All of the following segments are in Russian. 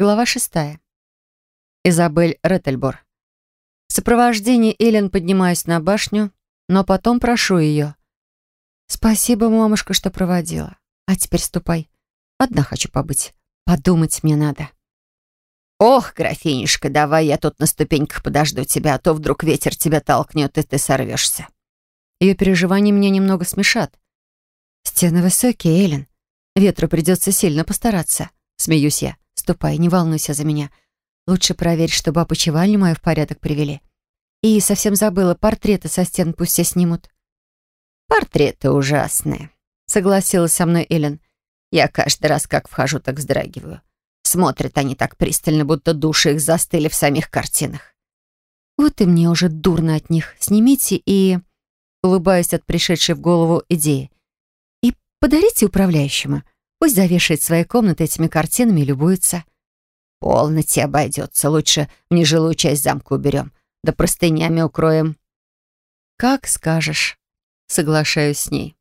Глава шестая. Изабель Реттельбор. В сопровождении Эллен поднимаюсь на башню, но потом прошу ее. «Спасибо, мамушка, что проводила. А теперь ступай. Одна хочу побыть. Подумать мне надо». «Ох, графинишка, давай я тут на ступеньках подожду тебя, а то вдруг ветер тебя толкнет, и ты сорвешься». Ее переживания меня немного смешат. «Стены высокие, Эллен. Ветру придется сильно постараться», — смеюсь я. Ступай, не волнуйся за меня. Лучше проверь, чтобы опочивальню мою в порядок привели. И совсем забыла, портреты со стен пусть все снимут». «Портреты ужасные», — согласилась со мной Эллен. «Я каждый раз, как вхожу, так вздрагиваю. Смотрят они так пристально, будто души их застыли в самих картинах». «Вот и мне уже дурно от них. Снимите и...» Улыбаюсь от пришедшей в голову идеи. «И подарите управляющему. Пусть завешает свои комнаты этими картинами и любуется. Полноте обойдется. Лучше нежилую часть замка уберем. Да простынями укроем. Как скажешь. Соглашаюсь с ней.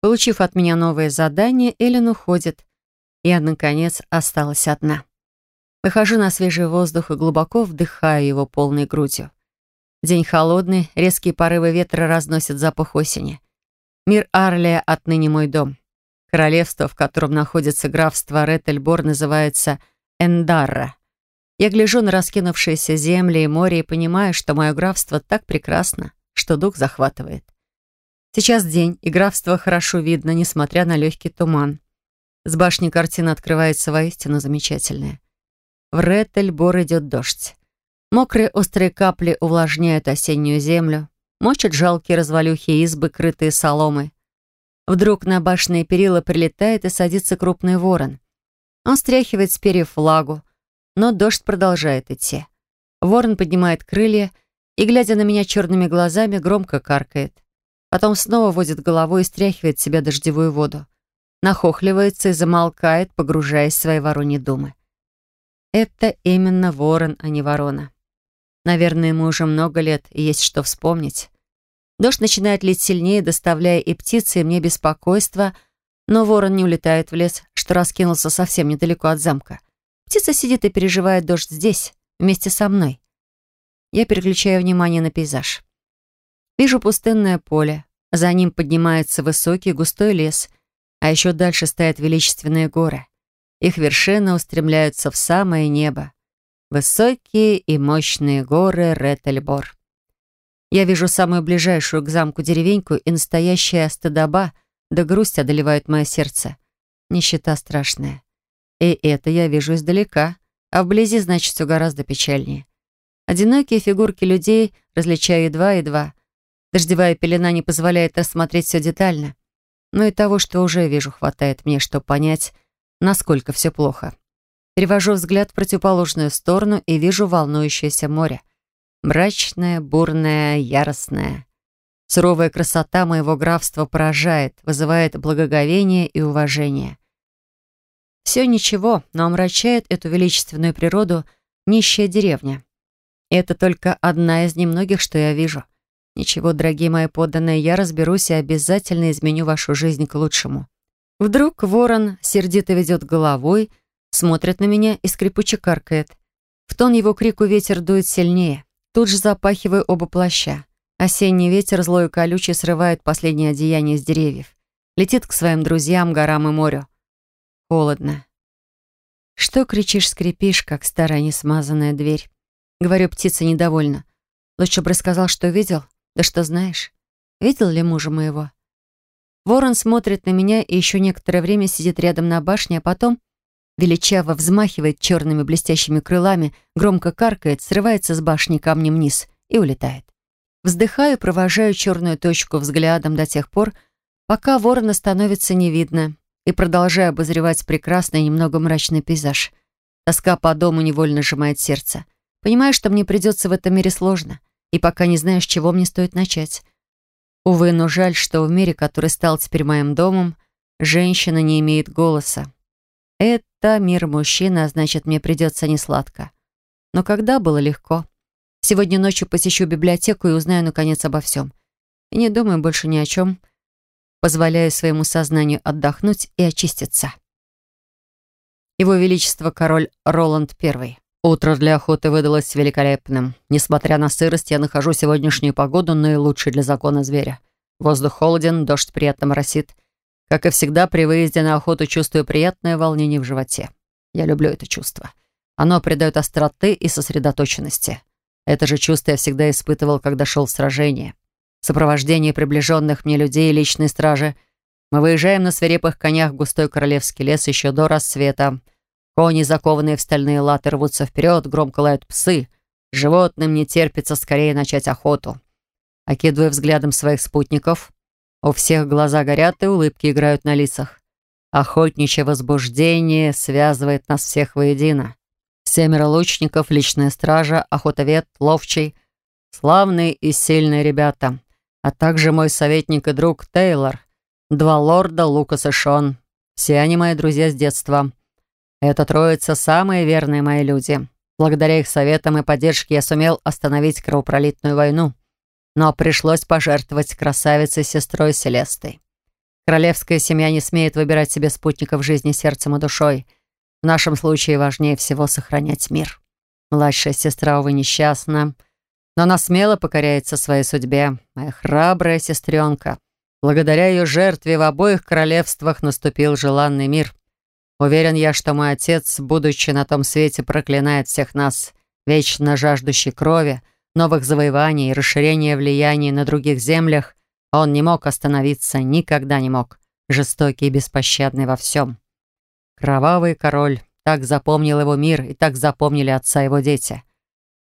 Получив от меня новое задание, Эллен уходит. Я, наконец, осталась одна. Выхожу на свежий воздух и глубоко вдыхаю его полной грудью. День холодный, резкие порывы ветра разносят запах осени. Мир Арлия отныне мой дом. Королевство, в котором находится графство Реттельбор, называется Эндарра. Я гляжу на раскинувшиеся земли и море и понимаю, что мое графство так прекрасно, что дух захватывает. Сейчас день, и графство хорошо видно, несмотря на легкий туман. С башни картина открывается воистину замечательная. В Реттельбор идет дождь. Мокрые острые капли увлажняют осеннюю землю, мочат жалкие развалюхи избы, крытые соломой. Вдруг на башенные перила прилетает и садится крупный ворон. Он стряхивает с перьев флагу, но дождь продолжает идти. Ворон поднимает крылья и, глядя на меня черными глазами, громко каркает. Потом снова водит головой и стряхивает с себя дождевую воду. Нахохливается и замолкает, погружаясь в свои вороньи думы. Это именно ворон, а не ворона. Наверное, ему уже много лет, и есть что вспомнить. Дождь начинает лить сильнее, доставляя и птицы, и мне беспокойство, но ворон не улетает в лес, что раскинулся совсем недалеко от замка. Птица сидит и переживает дождь здесь, вместе со мной. Я переключаю внимание на пейзаж. Вижу пустынное поле, за ним поднимается высокий густой лес, а еще дальше стоят величественные горы. Их вершины устремляются в самое небо. Высокие и мощные горы Ретельбор. Я вижу самую ближайшую к замку деревеньку, и настоящая стыдоба да грусть одолевают мое сердце. Нищета страшная. И это я вижу издалека, а вблизи, значит, все гораздо печальнее. Одинокие фигурки людей различаю едва-едва. Дождевая пелена не позволяет рассмотреть все детально. Но и того, что уже вижу, хватает мне, чтобы понять, насколько все плохо. Перевожу взгляд в противоположную сторону и вижу волнующееся море. Мрачная, бурная, яростная. Суровая красота моего графства поражает, вызывает благоговение и уважение. Все ничего, но омрачает эту величественную природу нищая деревня. Это только одна из немногих, что я вижу. Ничего, дорогие мои подданные, я разберусь и обязательно изменю вашу жизнь к лучшему. Вдруг ворон сердито ведет головой, смотрит на меня и скрипуче каркает. В тон его крику ветер дует сильнее. Тут же запахиваю оба плаща. Осенний ветер злой и колючий срывает последнее одеяние с деревьев. Летит к своим друзьям, горам и морю. Холодно. «Что кричишь, скрипишь, как старая несмазанная дверь?» Говорю, птица недовольна. Лучше бы рассказал, что видел. Да что знаешь? Видел ли мужа моего? Ворон смотрит на меня и еще некоторое время сидит рядом на башне, а потом величаво взмахивает черными блестящими крылами, громко каркает, срывается с башни камнем вниз и улетает. Вздыхаю, провожаю черную точку взглядом до тех пор, пока ворона становится не видно, и продолжаю обозревать прекрасный, немного мрачный пейзаж. Тоска по дому невольно сжимает сердце. Понимаю, что мне придется в этом мире сложно, и пока не знаю, с чего мне стоит начать. Увы, но жаль, что в мире, который стал теперь моим домом, женщина не имеет голоса. Это мир мужчины, а значит, мне придется несладко. Но когда было легко? Сегодня ночью посещу библиотеку и узнаю, наконец, обо всем. И не думаю больше ни о чем. Позволяю своему сознанию отдохнуть и очиститься. Его Величество король Роланд I. Утро для охоты выдалось великолепным. Несмотря на сырость, я нахожу сегодняшнюю погоду наилучшей для закона зверя. Воздух холоден, дождь приятно моросит. Как и всегда, при выезде на охоту чувствую приятное волнение в животе. Я люблю это чувство. Оно придает остроты и сосредоточенности. Это же чувство я всегда испытывал, когда шел в сражение. В сопровождении приближенных мне людей и личной стражи мы выезжаем на свирепых конях в густой королевский лес еще до рассвета. Кони, закованные в стальные латы, рвутся вперед, громко лают псы. Животным не терпится скорее начать охоту. Окидывая взглядом своих спутников, у всех глаза горят и улыбки играют на лицах. Охотничье возбуждение связывает нас всех воедино. Семеро лучников, личная стража, охотовед, ловчий. Славные и сильные ребята. А также мой советник и друг Тейлор. Два лорда, Лукас и Шон. Все они мои друзья с детства. Эта троица самые верные мои люди. Благодаря их советам и поддержке я сумел остановить кровопролитную войну. Но пришлось пожертвовать красавицей сестрой Селестой. Королевская семья не смеет выбирать себе спутников жизни сердцем и душой. В нашем случае важнее всего сохранять мир. Младшая сестра, увы, несчастна, но она смело покоряется своей судьбе. Моя храбрая сестренка. Благодаря ее жертве в обоих королевствах наступил желанный мир. Уверен я, что мой отец, будучи на том свете, проклинает всех нас, вечно жаждущий крови, новых завоеваний и расширения влияния на других землях, он не мог остановиться, никогда не мог, жестокий и беспощадный во всем. Кровавый король, так запомнил его мир и так запомнили отца его дети.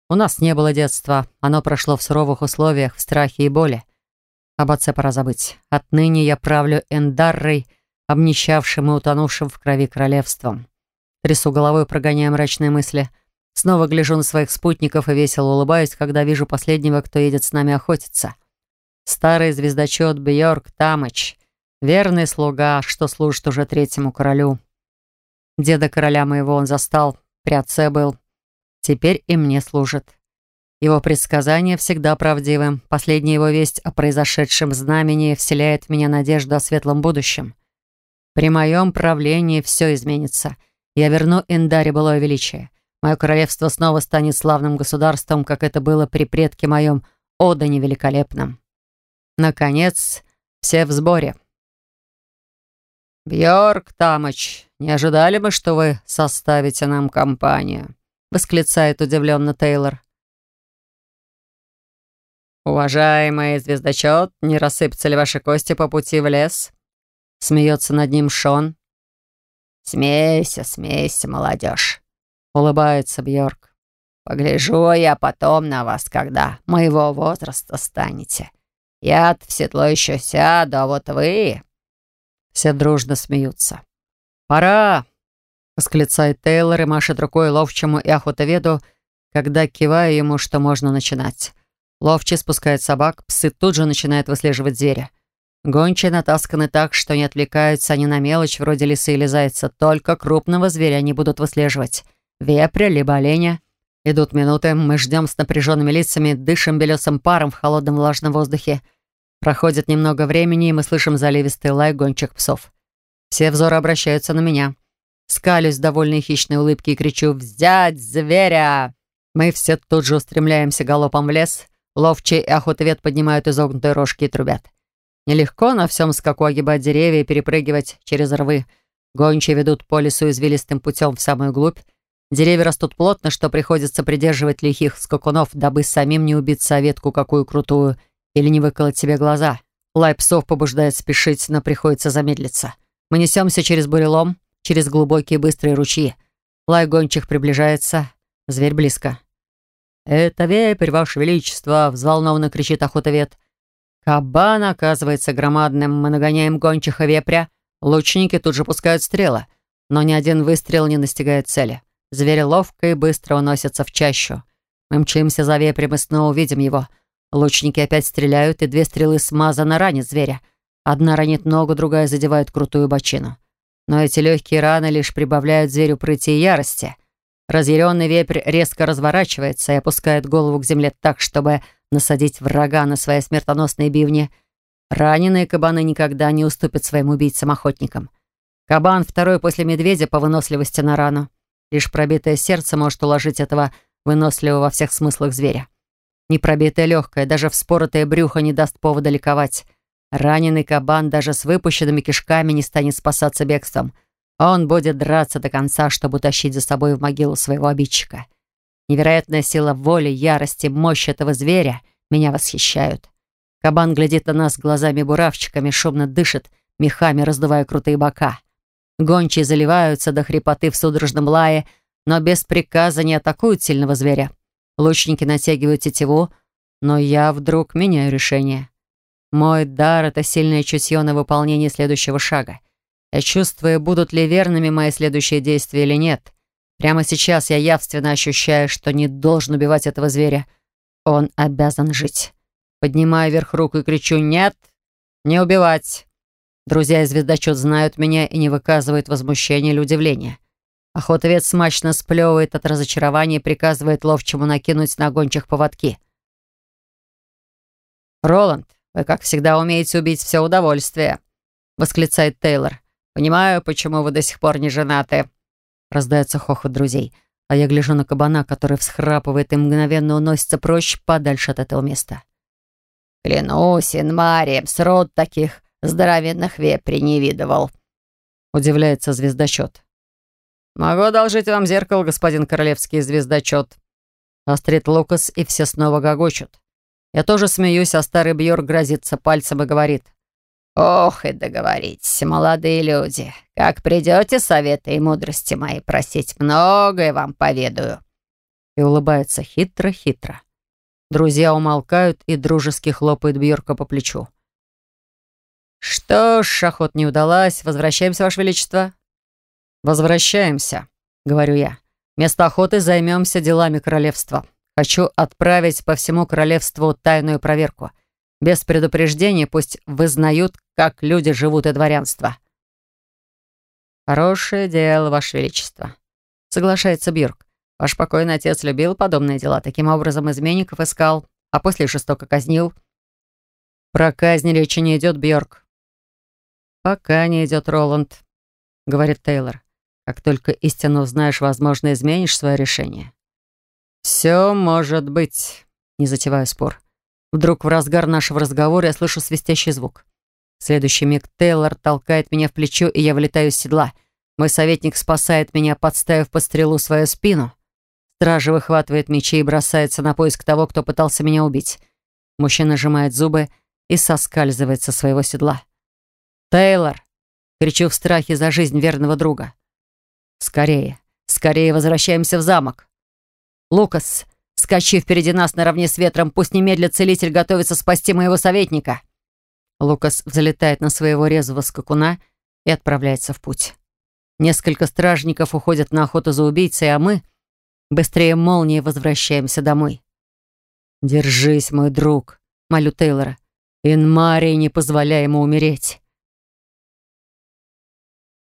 У нас не было детства, оно прошло в суровых условиях, в страхе и боли. Об отце пора забыть. Отныне я правлю Эндаррой, обнищавшим и утонувшим в крови королевством. Трясу головой, прогоняя мрачные мысли. Снова гляжу на своих спутников и весело улыбаюсь, когда вижу последнего, кто едет с нами охотиться. Старый звездочет Бьорк Тамыч, верный слуга, что служит уже третьему королю. Деда короля моего он застал, при отце был. Теперь и мне служит. Его предсказания всегда правдивы. Последняя его весть о произошедшем знамении вселяет в меня надежду о светлом будущем. При моем правлении все изменится. Я верну Эндаре былое величие. Мое королевство снова станет славным государством, как это было при предке моем Одане Великолепном. Наконец, все в сборе. «Бьорк Тамыч, не ожидали бы, что вы составите нам компанию?» восклицает удивленно Тейлор. «Уважаемый звездочет, не рассыпятся ли ваши кости по пути в лес?» Смеется над ним Шон. «Смейся, смейся, молодежь!» Улыбается Бьорк. «Погляжу я потом на вас, когда моего возраста станете. я в седло еще сяду, а вот вы...» Все дружно смеются. «Пора!» — восклицает Тейлор и машет рукой ловчему и охотоведу, когда киваю ему, что можно начинать. Ловчий спускает собак, псы тут же начинают выслеживать зверя. Гончие натасканы так, что не отвлекаются они на мелочь вроде лисы или зайца. Только крупного зверя они будут выслеживать. Вепря либо оленя. Идут минуты, мы ждем с напряженными лицами, дышим белесым паром в холодном влажном воздухе. Проходит немного времени, и мы слышим заливистый лай гончих псов. Все взоры обращаются на меня. Скалюсь довольной хищной улыбки и кричу «Взять зверя!». Мы все тут же устремляемся галопом в лес. Ловчий и охотовед поднимают изогнутые рожки и трубят. Нелегко на всем скаку огибать деревья и перепрыгивать через рвы. Гончие ведут по лесу извилистым путем в самую глубь. Деревья растут плотно, что приходится придерживать лихих скакунов, дабы самим не убиться о ветку какую крутую или не выколоть себе глаза. Лай псов побуждает спешить, но приходится замедлиться. Мы несемся через бурелом, через глубокие быстрые ручьи. Лай гончих приближается. Зверь близко. «Это вепрь, Ваше Величество!» — взволнованно кричит охотовед. Кабан оказывается громадным, мы нагоняем гончиха вепря. Лучники тут же пускают стрелы, но ни один выстрел не настигает цели. Зверь ловко и быстро уносится в чащу. Мы мчимся за вепрем и снова увидим его. Лучники опять стреляют, и две стрелы смазанно ранят зверя. Одна ранит ногу, другая задевает крутую бочину. Но эти легкие раны лишь прибавляют зверю прыти и ярости. Разъяренный вепрь резко разворачивается и опускает голову к земле так, чтобы насадить врага на свои смертоносные бивни. Раненые кабаны никогда не уступят своим убийцам-охотникам. Кабан второй после медведя по выносливости на рану. Лишь пробитое сердце может уложить этого выносливого во всех смыслах зверя. Непробитое легкое, даже вспоротое брюхо не даст повода ликовать. Раненый кабан даже с выпущенными кишками не станет спасаться бегством. Он будет драться до конца, чтобы утащить за собой в могилу своего обидчика. Невероятная сила воли, ярости, мощь этого зверя меня восхищают. Кабан глядит на нас глазами-буравчиками, шумно дышит, мехами раздувая крутые бока. Гончие заливаются до хрипоты в судорожном лае, но без приказа не атакуют сильного зверя. Лучники натягивают тетиву, но я вдруг меняю решение. Мой дар — это сильное чутье на выполнение следующего шага. Я чувствую, будут ли верными мои следующие действия или нет. Прямо сейчас я явственно ощущаю, что не должен убивать этого зверя. Он обязан жить. Поднимаю вверх руку и кричу «Нет! Не убивать!» Друзья и звездочет знают меня и не выказывают возмущения или удивления. Охотовец смачно сплевывает от разочарования и приказывает ловчему накинуть на гончих поводки. «Роланд, вы, как всегда, умеете убить все удовольствие», — восклицает Тейлор. «Понимаю, почему вы до сих пор не женаты». Раздается хохот друзей, а я гляжу на кабана, который всхрапывает и мгновенно уносится прочь подальше от этого места. «Клянусь, Инмарием, срод таких здоровенных вепри не видывал», — удивляется звездочет. «Могу одолжить вам зеркало, господин королевский звездочет». Острит Лукас, и все снова гогочут. Я тоже смеюсь, а старый Бьор грозится пальцем и говорит. «Ох и договоритесь, молодые люди. Как придете, советы и мудрости мои просить, многое вам поведаю». И улыбается хитро-хитро. Друзья умолкают и дружески хлопают Бьорка по плечу. «Что ж, охот не удалась. Возвращаемся, Ваше Величество». «Возвращаемся», — говорю я. «Вместо охоты займемся делами королевства. Хочу отправить по всему королевству тайную проверку. Без предупреждения пусть вызнают, как люди живут и дворянство». «Хорошее дело, Ваше Величество», — соглашается Бьорк. «Ваш покойный отец любил подобные дела. Таким образом, изменников искал, а после жестоко казнил». «Про казнь речи не идет, Бьорк. «Пока не идет Роланд», — говорит Тейлор. «Как только истину узнаешь, возможно, изменишь свое решение». «Все может быть», — не затеваю спор. Вдруг в разгар нашего разговора я слышу свистящий звук. В следующий миг Тейлор толкает меня в плечо, и я вылетаю из седла. Мой советник спасает меня, подставив под стрелу свою спину. Стража выхватывает мечи и бросается на поиск того, кто пытался меня убить. Мужчина сжимает зубы и соскальзывает со своего седла. «Тейлор!» — кричу в страхе за жизнь верного друга. «Скорее, скорее возвращаемся в замок!» «Лукас, скачи впереди нас наравне с ветром, пусть немедля целитель готовится спасти моего советника!» Лукас взлетает на своего резвого скакуна и отправляется в путь. Несколько стражников уходят на охоту за убийцей, а мы быстрее молнии возвращаемся домой. «Держись, мой друг», — молю Тейлора. «Инмарии не позволяй ему умереть».